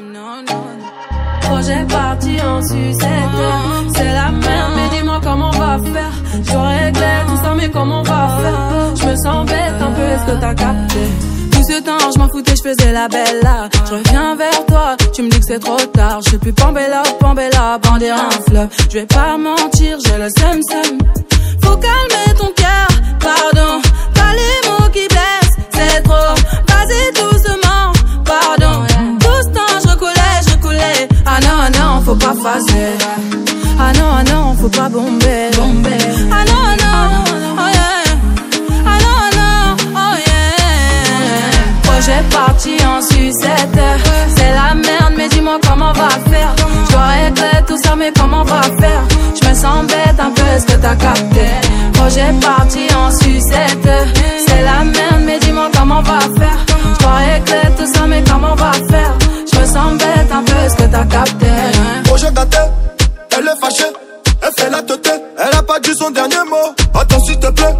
non, non, non. Projet parti en sucette. C'est la merde, mais dis-moi comment on va faire. Je réglé tout ça, mais comment on va faire? Je me sens bête un peu, est-ce que t'as capté? Tout ce temps, je m'en foutais, je faisais la belle là. Je reviens vers toi, tu me dis que c'est trop tard. Je suis plus Pambella, Pambella, bandir un fleuve. Je vais pas mentir, j'ai le seum seum. Faut calmer Ah non, ah non, faut pas bomber. Ah non, ah non, oh yeah. Ah non, ah non, oh yeah. Projet parti en sucette. C'est la merde, mais dis-moi comment on va faire. Je tout ça, mais comment on va faire? Je me sens bête un peu, est-ce que t'as capté? Projet parti en sucette. Elle tête, elle a pas dit son dernier mot. Attends s'il te plaît,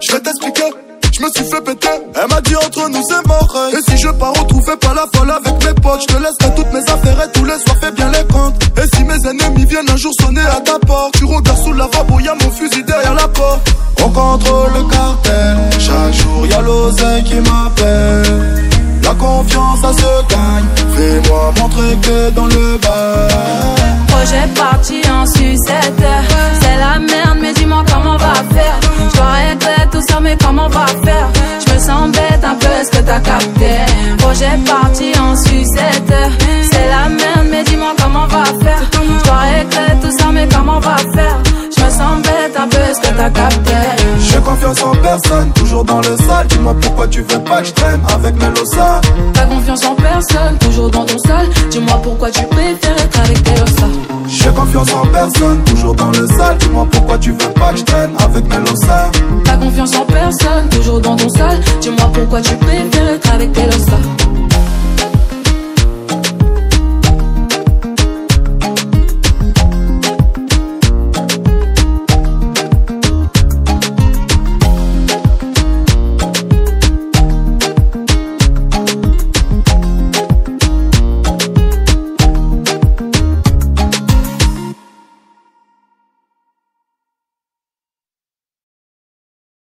je vais t'expliquer. Je me suis fait péter, elle m'a dit entre nous c'est mort. Et si je pars retrouver pas la folle avec mes potes, je te laisserai toutes mes affaires et tous les soirs fais bien les comptes. Et si mes ennemis viennent un jour sonner à ta porte, tu regardes sous la lavabo, y'a mon fusil derrière la porte. On contrôle le cartel, chaque jour y'a l'oseille qui m'appelle. La confiance ça se gagne, fais-moi montrer que dans le bar. Projet parti en sucette. C'est la merde, mais dis-moi comment on va faire. Je dois régler tout ça, mais comment on va faire? Je me sens bête un peu, est-ce que t'as capté? Projet parti en sucette. C'est la merde, mais dis-moi comment on va faire. Je dois régler tout ça, mais comment on va faire? Je me sens bête un peu, est-ce que t'as capté? J'ai confiance en personne, toujours dans le sale. Dis-moi pourquoi tu veux pas que je traîne avec Melosa. T'as confiance en personne, toujours dans ton sale. Dis-moi pourquoi tu préfères confiance en personne, toujours dans le sale. Dis-moi pourquoi tu veux pas que je traîne avec Melosa.